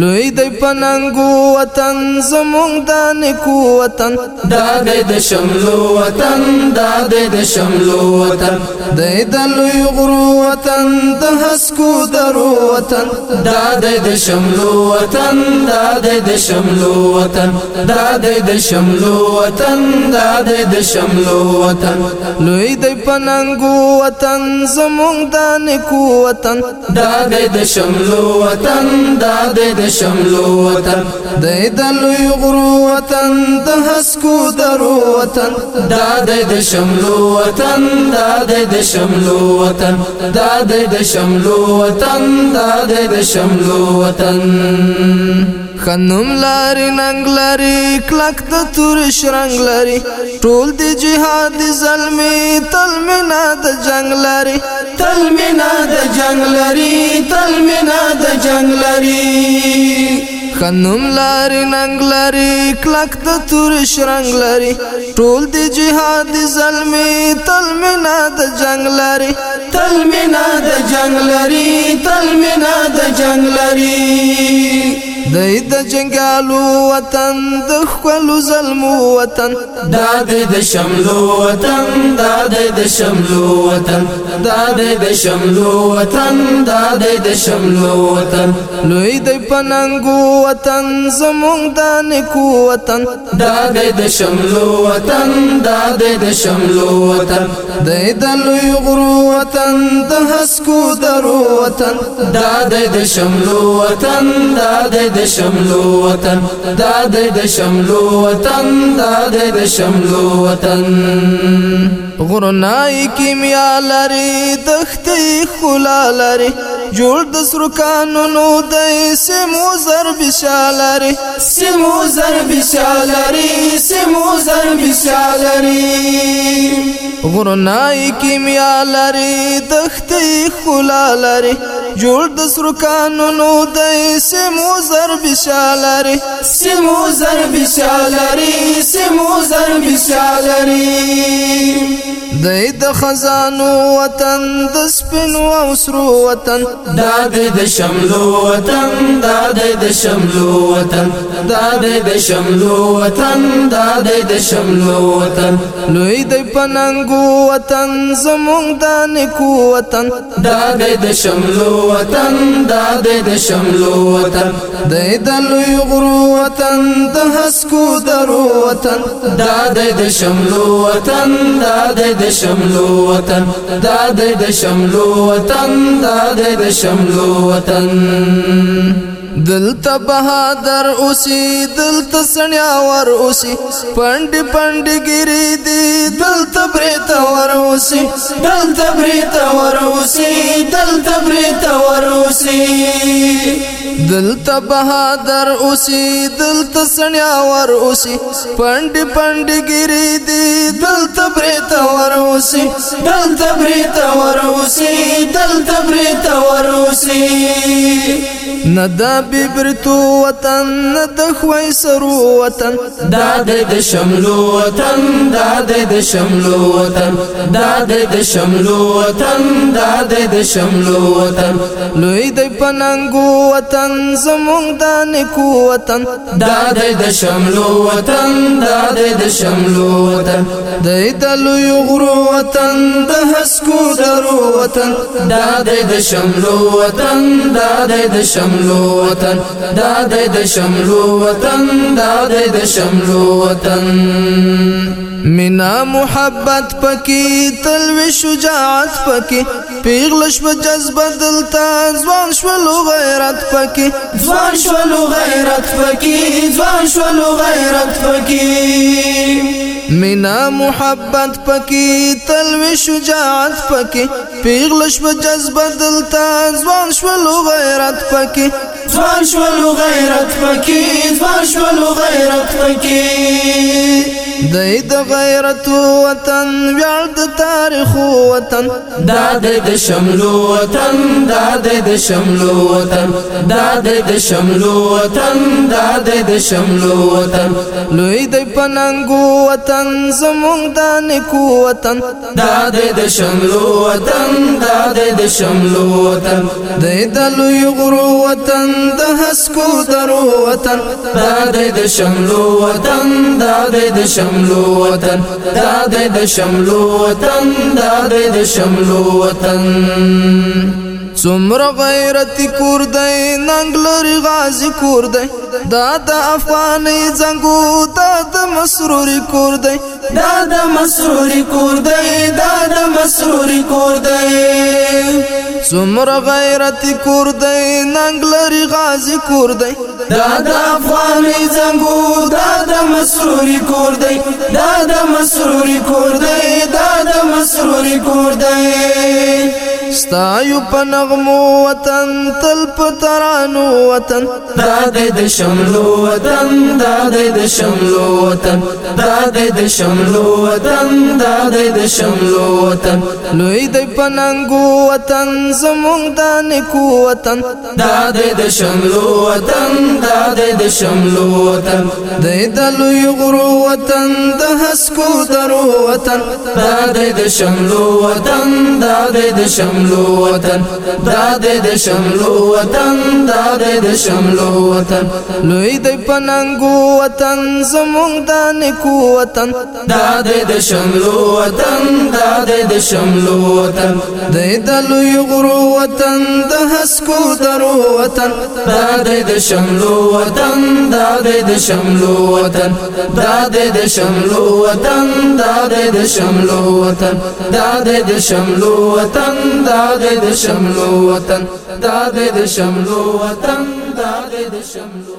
لوی دی پننګو وطن زمونږ د نیکو وطن دا دی د شملو وطن دا دی د شملو وطن دی د لوی غرو وطن د حسکو درو وطن دا دی د شملو وطن دا دی د شملو وطن دا دی د شملو وطن دا دی د شملو وطن لوی دی پننګو وطن زمونږ د نیکو وطن دا دی د شملو وطن دا دی د شملو وطن دای د لوی غرو وطن د حسکو درو وطن دا دای د شملو وطن دا دای د شملو وطن دا دای د شملو وطن دا دای د شملو وطن خنم لاري ننګ لاري کلک د تور شرنګ لاري ټول دی جهاد زلمي تل مینا د جنگ لاري تل مینا د جنگ لاري تل مینا د جنگ لاري خنم لاري ننګ لاري کلک د تور شرنګ لاري ټول دی جهاد زلمي تل مینا د جنگ لاري تل مینا د جنگ لاري تل مینا د جنگ لاري دای د جنگالو وطن د خپل ظلمو وطن دا د شملو وطن دا د شملو وطن دا د شملو وطن دا د شملو وطن لوی د پننګو وطن زمونږ د نکو وطن دا د شملو وطن دا د شملو وطن دای د لوی غرو وطن د حسکو درو وطن دا د شملو وطن دا د د شملو وطن دا د شملو وطن دا د شملو وطن غرنای کیمیا لري دختي خلا لري جوړ د سرو قانونو د سمو زر بشالري سمو زر بشالري سمو زر بشالري غرنای کیمیا لري دختي خلا لري جوړ د سرو قانونو د سمو زر بشالري سمو زر بشالري سمو زر بشالري دای د خزانو وطن د سپینو او سرو وطن دا د شملو وطن دا د شملو وطن دا د شملو وطن دا د شملو وطن لوی د پننګو وطن زمونږ د نکو وطن دا د شملو وطن دا د شملو وطن د د لوی غرو وطن د حسکو درو وطن دا د شملو وطن دا د د شملو وطن دا د شملو وطن دا د شملو وطن دلته بهادر اوسي دلته سنیاور اوسي پندي پندي ګيري دي دلته بريته ور اوسي دلته بريته ور اوسي دلته بريته ور اوسي دلته بهادر اوسي دلته سنیاور اوسي پندي پندي ګيري دي دلته بريته ور اوسي دلته بريته ور وروسي دل تبرت وروسي ندا ببرتو وطن ندا خوي سرو وطن داد د شملو وطن داد د شملو وطن داد د شملو وطن داد د شملو وطن لوی د پننګو وطن زمونږ د نکو وطن داد د شملو وطن داد شملو وطن د دلو یو غرو وطن د حسکو درو وطن دا د شملو وطن دا د شملو وطن دا د شملو وطن دا د شملو وطن مینا محبت پکی تلوی شجاعت پکی پیغلش و جذبه دلتا زوان شولو غیرت پکی زوان شولو غیرت پکی زوان شولو غیرت پکی مینا محبت پکی تلوی شجاعت پکی پیغل شو جذب دلتا ځوان شو غیرت پکې ځوان شو غیرت پکې ځوان شو غیرت پکې دای د غیرت وطن ویاړ د تاریخ وطن دا د شمل وطن دا د شمل وطن دا د شمل وطن دا د شمل وطن لوی د پننګ وطن زمونږ د نکو وطن دا د شمل وطن وطن دا د شملو وطن د دلوی غرو وطن د حسکو درو وطن دا د شملو وطن دا د شملو وطن دا د شملو وطن دا د شملو وطن څومره غیرت کور دی ننګلری غازی کور دی دا د افغاني زنګو دا د مسرور کور دی دا د مسرور کور دی دا د مسرور کور دی سمر غیرت کور دی ننګلری غازی کور دی دا د افغان زنګو دا د مسرور کور دی دا د مسرور کور دی دا د مسرور کور دی ستایو په نغمو وطن تل په ترانو وطن دا دې د شملو وطن دا دې د شملو وطن دا دې د شملو وطن دا دې د شملو وطن لوی دې پننګو وطن زمونږ د نکو وطن دا دې د شملو وطن دا دې د شملو وطن دې د لوی غرو وطن د حسکو درو وطن دا دې د شملو وطن دا دې د شملو شملو وطن دا دې د شملو وطن دا دې د شملو وطن لوی دې پننګو وطن زمونږ د نیکو وطن دا دې د شملو وطن دا دې د شملو وطن دې د لوی غرو وطن د هسکو درو وطن دا دې د شملو وطن دا دې د شملو وطن دا دې د شملو وطن دا دې د شملو وطن دا دې د شملو وطن دا د شملو وطن دا د شملو وطن دا د شملو